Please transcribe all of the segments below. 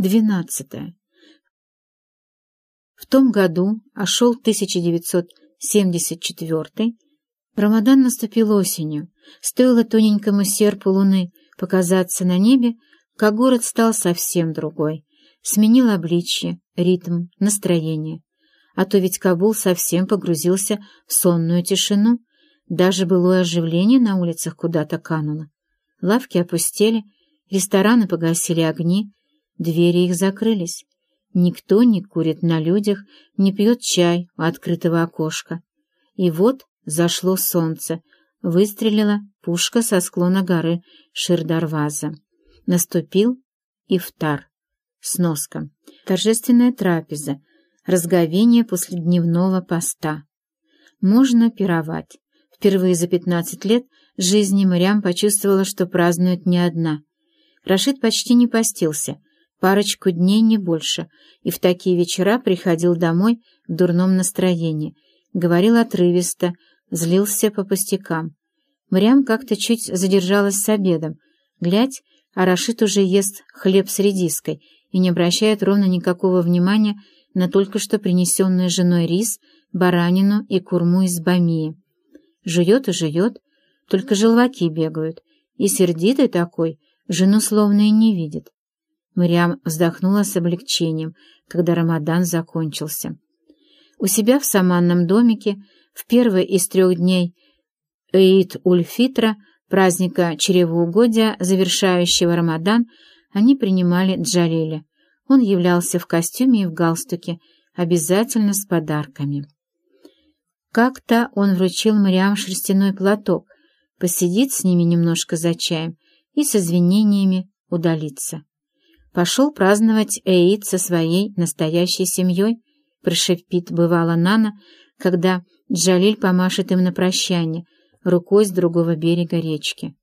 Двенадцатое. В том году, а шел 1974 Рамадан наступил осенью. Стоило тоненькому серпу луны показаться на небе, как город стал совсем другой. Сменил обличье, ритм, настроение. А то ведь Кабул совсем погрузился в сонную тишину. Даже былое оживление на улицах куда-то кануло. Лавки опустели, рестораны погасили огни, Двери их закрылись. Никто не курит на людях, не пьет чай у открытого окошка. И вот зашло солнце, выстрелила пушка со склона горы Ширдарваза. Наступил ифтар. Сноска. Торжественная трапеза. Разговение после дневного поста. Можно пировать. Впервые за пятнадцать лет жизни Мариам почувствовала, что празднует не одна. Рашид почти не постился — парочку дней, не больше, и в такие вечера приходил домой в дурном настроении, говорил отрывисто, злился по пустякам. Мрям как-то чуть задержалась с обедом. Глядь, а Рашид уже ест хлеб с редиской и не обращает ровно никакого внимания на только что принесенную женой рис, баранину и курму из бамии. Жует и жует, только желваки бегают, и сердитый такой, жену словно и не видит. Мариам вздохнула с облегчением, когда Рамадан закончился. У себя в саманном домике в первый из трех дней Эид-Уль-Фитра, праздника чревоугодия, завершающего Рамадан, они принимали Джалиля. Он являлся в костюме и в галстуке, обязательно с подарками. Как-то он вручил Мариам шерстяной платок, посидит с ними немножко за чаем и с извинениями удалится пошел праздновать Эид со своей настоящей семьей, прошепит бывало Нана, когда Джалиль помашет им на прощание рукой с другого берега речки.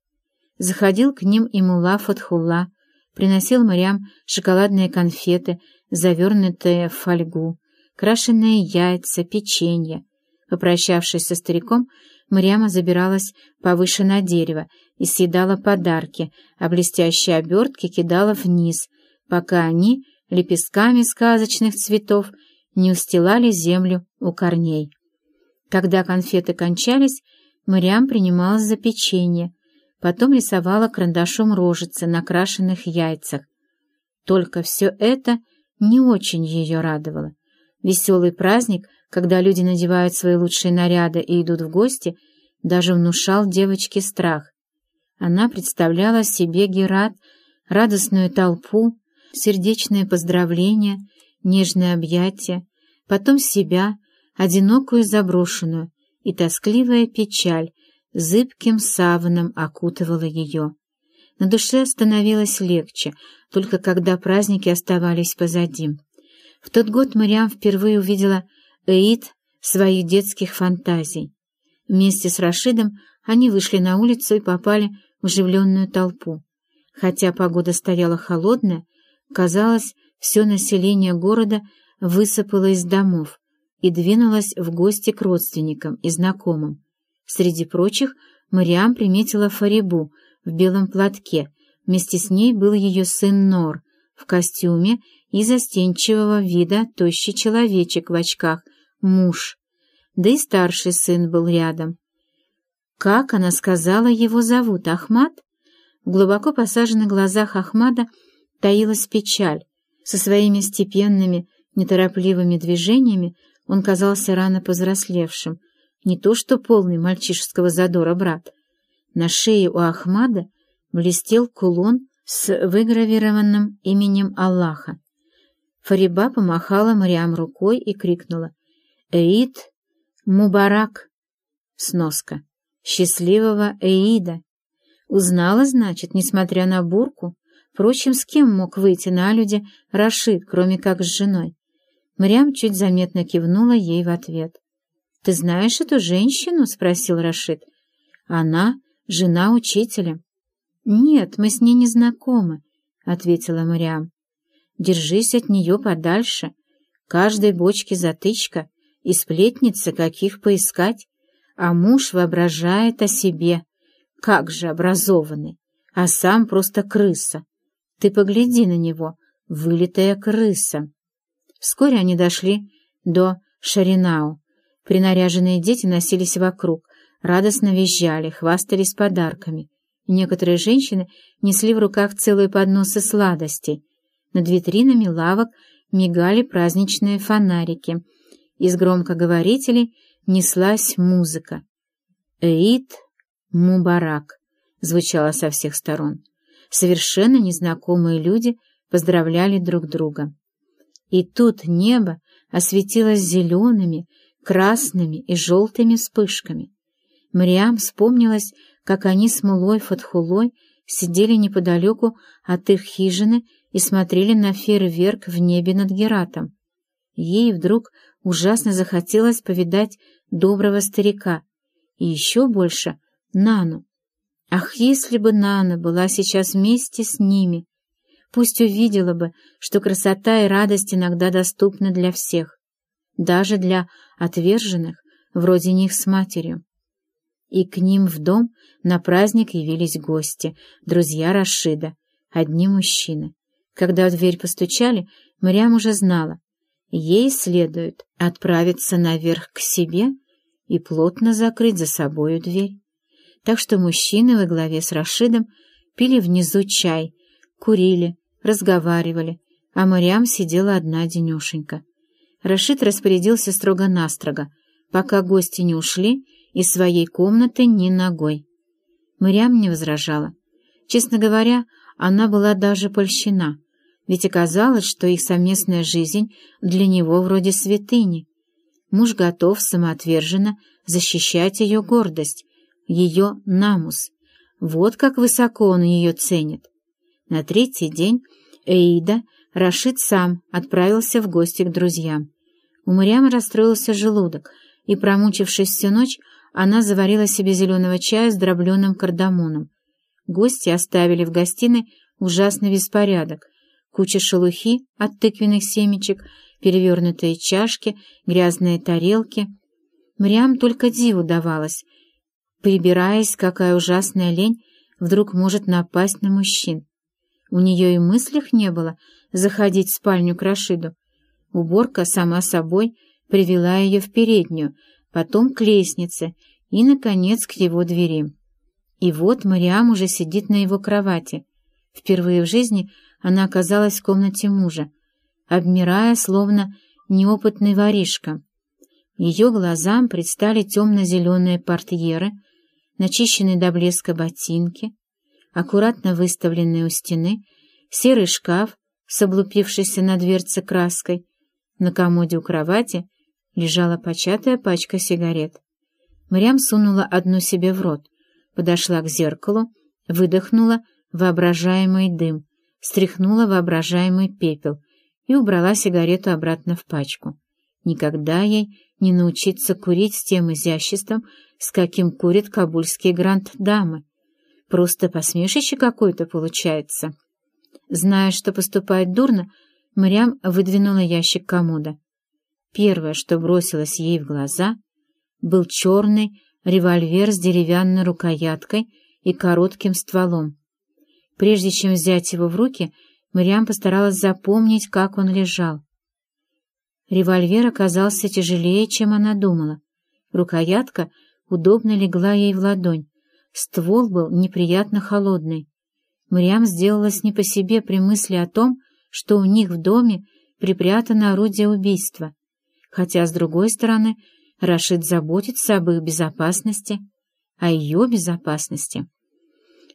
Заходил к ним и Мула Фатхулла, приносил морям шоколадные конфеты, завернутые в фольгу, крашеные яйца, печенье. Попрощавшись со стариком, Мариама забиралась повыше на дерево и съедала подарки, а блестящие обертки кидала вниз, пока они лепестками сказочных цветов не устилали землю у корней. Когда конфеты кончались, Мариам принималась за печенье, потом рисовала карандашом рожицы на крашенных яйцах. Только все это не очень ее радовало. Веселый праздник, когда люди надевают свои лучшие наряды и идут в гости, даже внушал девочке страх. Она представляла себе Герат, радостную толпу, сердечное поздравление, нежное объятие, потом себя, одинокую заброшенную, и тоскливая печаль зыбким саваном окутывала ее. На душе становилось легче, только когда праздники оставались позади. В тот год Мариам впервые увидела Эид своих детских фантазий. Вместе с Рашидом они вышли на улицу и попали в оживленную толпу. Хотя погода стояла холодная, Казалось, все население города высыпало из домов и двинулось в гости к родственникам и знакомым. Среди прочих Мариам приметила Фарибу в белом платке, вместе с ней был ее сын Нор в костюме и застенчивого вида тощий человечек в очках, муж, да и старший сын был рядом. Как она сказала, его зовут Ахмад? В глубоко посаженных глазах Ахмада — таилась печаль. Со своими степенными, неторопливыми движениями он казался рано повзрослевшим, не то что полный мальчишеского задора брат. На шее у Ахмада блестел кулон с выгравированным именем Аллаха. Фариба помахала Мариам рукой и крикнула «Эид Мубарак!» Сноска. «Счастливого Эида!» Узнала, значит, несмотря на бурку, Впрочем, с кем мог выйти на люди Рашид, кроме как с женой? Мрям чуть заметно кивнула ей в ответ. — Ты знаешь эту женщину? — спросил Рашид. — Она — жена учителя. — Нет, мы с ней не знакомы, — ответила Мариам. — Держись от нее подальше. Каждой бочке затычка и сплетница, каких поискать. А муж воображает о себе. Как же образованный, а сам просто крыса. Ты погляди на него, вылитая крыса. Вскоре они дошли до Шаринау. Принаряженные дети носились вокруг, радостно визжали, хвастались подарками. некоторые женщины несли в руках целые подносы сладостей. Над витринами лавок мигали праздничные фонарики. Из громкоговорителей неслась музыка. «Эид Мубарак» звучало со всех сторон. Совершенно незнакомые люди поздравляли друг друга. И тут небо осветилось зелеными, красными и желтыми вспышками. Мариам вспомнилась, как они с Мулой Фатхулой сидели неподалеку от их хижины и смотрели на фейерверк в небе над Гератом. Ей вдруг ужасно захотелось повидать доброго старика и еще больше Нану. Ах, если бы Нана была сейчас вместе с ними! Пусть увидела бы, что красота и радость иногда доступны для всех, даже для отверженных, вроде них с матерью. И к ним в дом на праздник явились гости, друзья Рашида, одни мужчины. Когда в дверь постучали, Мариам уже знала, ей следует отправиться наверх к себе и плотно закрыть за собою дверь. Так что мужчины во главе с Рашидом пили внизу чай, курили, разговаривали, а Мариам сидела одна денешенька. Рашид распорядился строго-настрого, пока гости не ушли из своей комнаты ни ногой. Мариам не возражала. Честно говоря, она была даже польщена, ведь оказалось, что их совместная жизнь для него вроде святыни. Муж готов самоотверженно защищать ее гордость, ее намус. Вот как высоко он ее ценит. На третий день Эйда Рашид сам отправился в гости к друзьям. У Мариам расстроился желудок, и, промучившись всю ночь, она заварила себе зеленого чая с дробленым кардамоном. Гости оставили в гостиной ужасный беспорядок. Куча шелухи от тыквенных семечек, перевернутые чашки, грязные тарелки. Мариам только диву давалась, прибираясь, какая ужасная лень вдруг может напасть на мужчин. У нее и мыслях не было заходить в спальню к Рашиду. Уборка, сама собой, привела ее в переднюю, потом к лестнице и, наконец, к его двери. И вот Мариам уже сидит на его кровати. Впервые в жизни она оказалась в комнате мужа, обмирая, словно неопытный воришка. Ее глазам предстали темно-зеленые портьеры, начищенные до блеска ботинки, аккуратно выставленные у стены, серый шкаф с облупившейся на дверце краской. На комоде у кровати лежала початая пачка сигарет. Мрям сунула одну себе в рот, подошла к зеркалу, выдохнула воображаемый дым, стряхнула воображаемый пепел и убрала сигарету обратно в пачку. Никогда ей не научиться курить с тем изяществом, с каким курят кабульские гранд-дамы. Просто посмешище какое-то получается. Зная, что поступает дурно, Мариам выдвинула ящик комода. Первое, что бросилось ей в глаза, был черный револьвер с деревянной рукояткой и коротким стволом. Прежде чем взять его в руки, Мариам постаралась запомнить, как он лежал. Револьвер оказался тяжелее, чем она думала. Рукоятка удобно легла ей в ладонь. Ствол был неприятно холодный. Мариам сделалась не по себе при мысли о том, что у них в доме припрятано орудие убийства. Хотя, с другой стороны, Рашид заботится об их безопасности, о ее безопасности.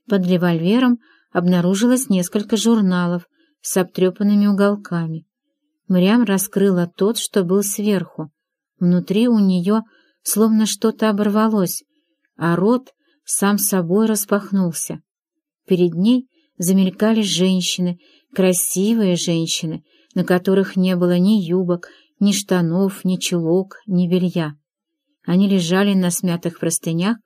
Под револьвером обнаружилось несколько журналов с обтрепанными уголками. Мариам раскрыла тот, что был сверху. Внутри у нее словно что-то оборвалось, а рот сам собой распахнулся. Перед ней замелькали женщины, красивые женщины, на которых не было ни юбок, ни штанов, ни чулок, ни белья. Они лежали на смятых простынях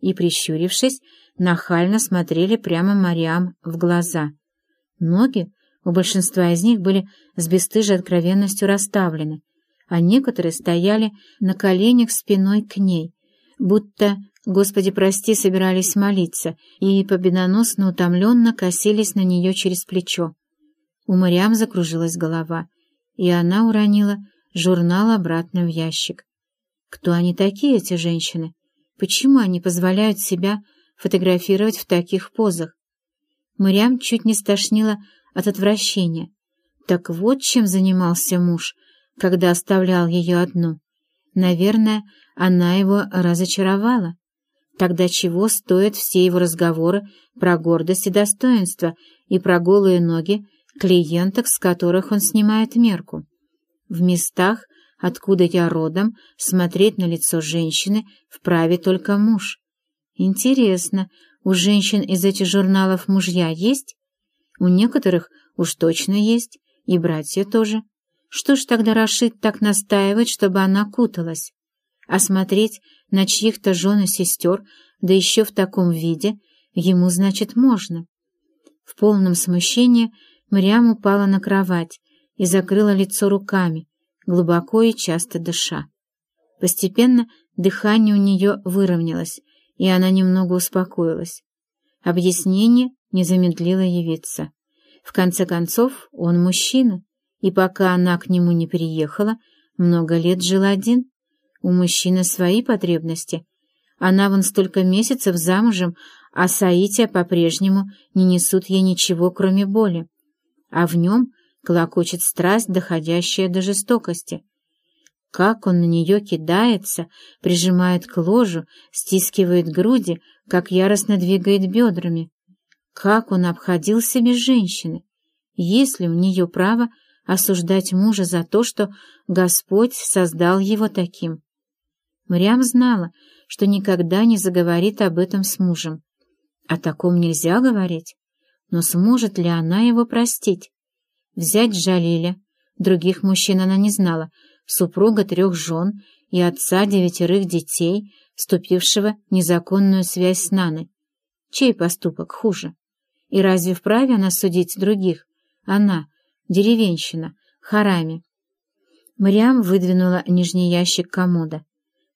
и, прищурившись, нахально смотрели прямо Мариам в глаза. Ноги у большинства из них были с бесстыжей откровенностью расставлены, а некоторые стояли на коленях спиной к ней, будто, Господи прости, собирались молиться и победоносно утомленно косились на нее через плечо. У Мариам закружилась голова, и она уронила журнал обратно в ящик. Кто они такие, эти женщины? Почему они позволяют себя фотографировать в таких позах? Мариам чуть не стошнила от отвращения. Так вот чем занимался муж, когда оставлял ее одну. Наверное, она его разочаровала. Тогда чего стоят все его разговоры про гордость и достоинство и про голые ноги клиенток, с которых он снимает мерку? В местах, откуда я родом, смотреть на лицо женщины вправе только муж. Интересно, у женщин из этих журналов мужья есть? У некоторых уж точно есть, и братья тоже. Что ж тогда Рашид так настаивает, чтобы она куталась? А смотреть на чьих-то жен и сестер, да еще в таком виде, ему, значит, можно. В полном смущении Мариам упала на кровать и закрыла лицо руками, глубоко и часто дыша. Постепенно дыхание у нее выровнялось, и она немного успокоилась. Объяснение не замедлило явиться. В конце концов, он мужчина, и пока она к нему не приехала, много лет жил один. У мужчины свои потребности. Она вон столько месяцев замужем, а Саития по-прежнему не несут ей ничего, кроме боли. А в нем клокочет страсть, доходящая до жестокости. Как он на нее кидается, прижимает к ложу, стискивает груди, как яростно двигает бедрами. Как он обходился без женщины? Есть ли у нее право осуждать мужа за то, что Господь создал его таким? Мрям знала, что никогда не заговорит об этом с мужем. О таком нельзя говорить. Но сможет ли она его простить? Взять Джалиля. Других мужчин она не знала. Супруга трех жен и отца девятерых детей, вступившего в незаконную связь с Наной. Чей поступок хуже? И разве вправе она судить других? Она, деревенщина, харами. Мариам выдвинула нижний ящик комода.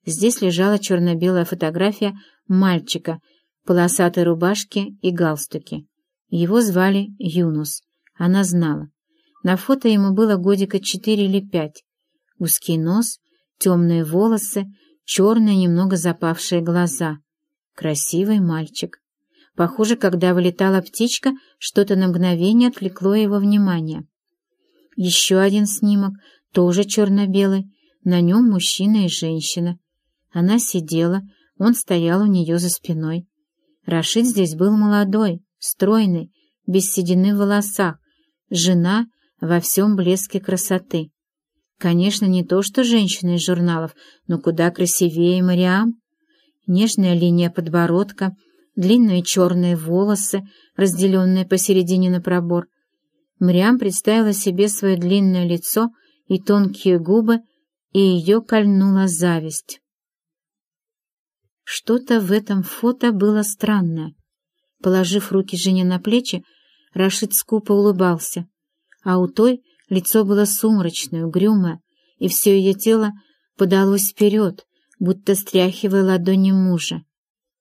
Здесь лежала черно-белая фотография мальчика полосатой рубашке и галстуке. Его звали Юнус. Она знала. На фото ему было годика четыре или пять. Узкий нос, темные волосы, черные немного запавшие глаза. Красивый мальчик. Похоже, когда вылетала птичка, что-то на мгновение отвлекло его внимание. Еще один снимок, тоже черно-белый, на нем мужчина и женщина. Она сидела, он стоял у нее за спиной. Рашид здесь был молодой, стройный, без седины в волосах, жена во всем блеске красоты. Конечно, не то что женщина из журналов, но куда красивее Мариам. Нежная линия подбородка, длинные черные волосы, разделенные посередине на пробор. Мариам представила себе свое длинное лицо и тонкие губы, и ее кольнула зависть. Что-то в этом фото было странное. Положив руки жене на плечи, Рашид скупо улыбался, а у той лицо было сумрачное, угрюмое, и все ее тело подалось вперед, будто стряхивая ладони мужа.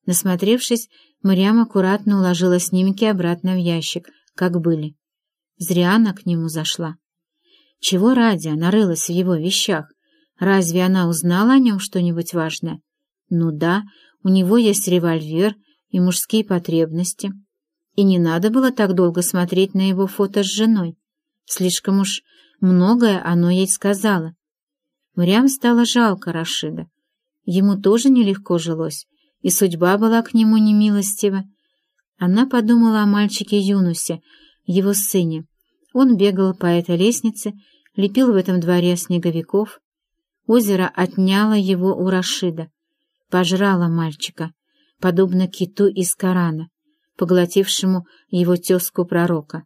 Насмотревшись, Мариам аккуратно уложила снимки обратно в ящик, как были. Зря она к нему зашла. Чего ради она рылась в его вещах? Разве она узнала о нем что-нибудь важное? Ну да, у него есть револьвер и мужские потребности. И не надо было так долго смотреть на его фото с женой. Слишком уж многое оно ей сказала. Мрям стало жалко Рашида. Ему тоже нелегко жилось, и судьба была к нему немилостива. Она подумала о мальчике Юнусе, его сыне. Он бегал по этой лестнице, лепил в этом дворе снеговиков. Озеро отняло его у Рашида пожрала мальчика, подобно киту из Корана, поглотившему его тезку пророка.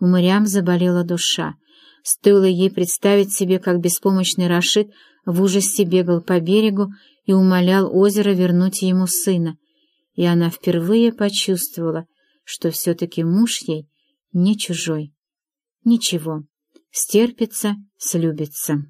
У Мариам заболела душа. Стоило ей представить себе, как беспомощный Рашид в ужасе бегал по берегу и умолял озеро вернуть ему сына, и она впервые почувствовала, что все-таки муж ей не чужой. Ничего, стерпится, слюбится.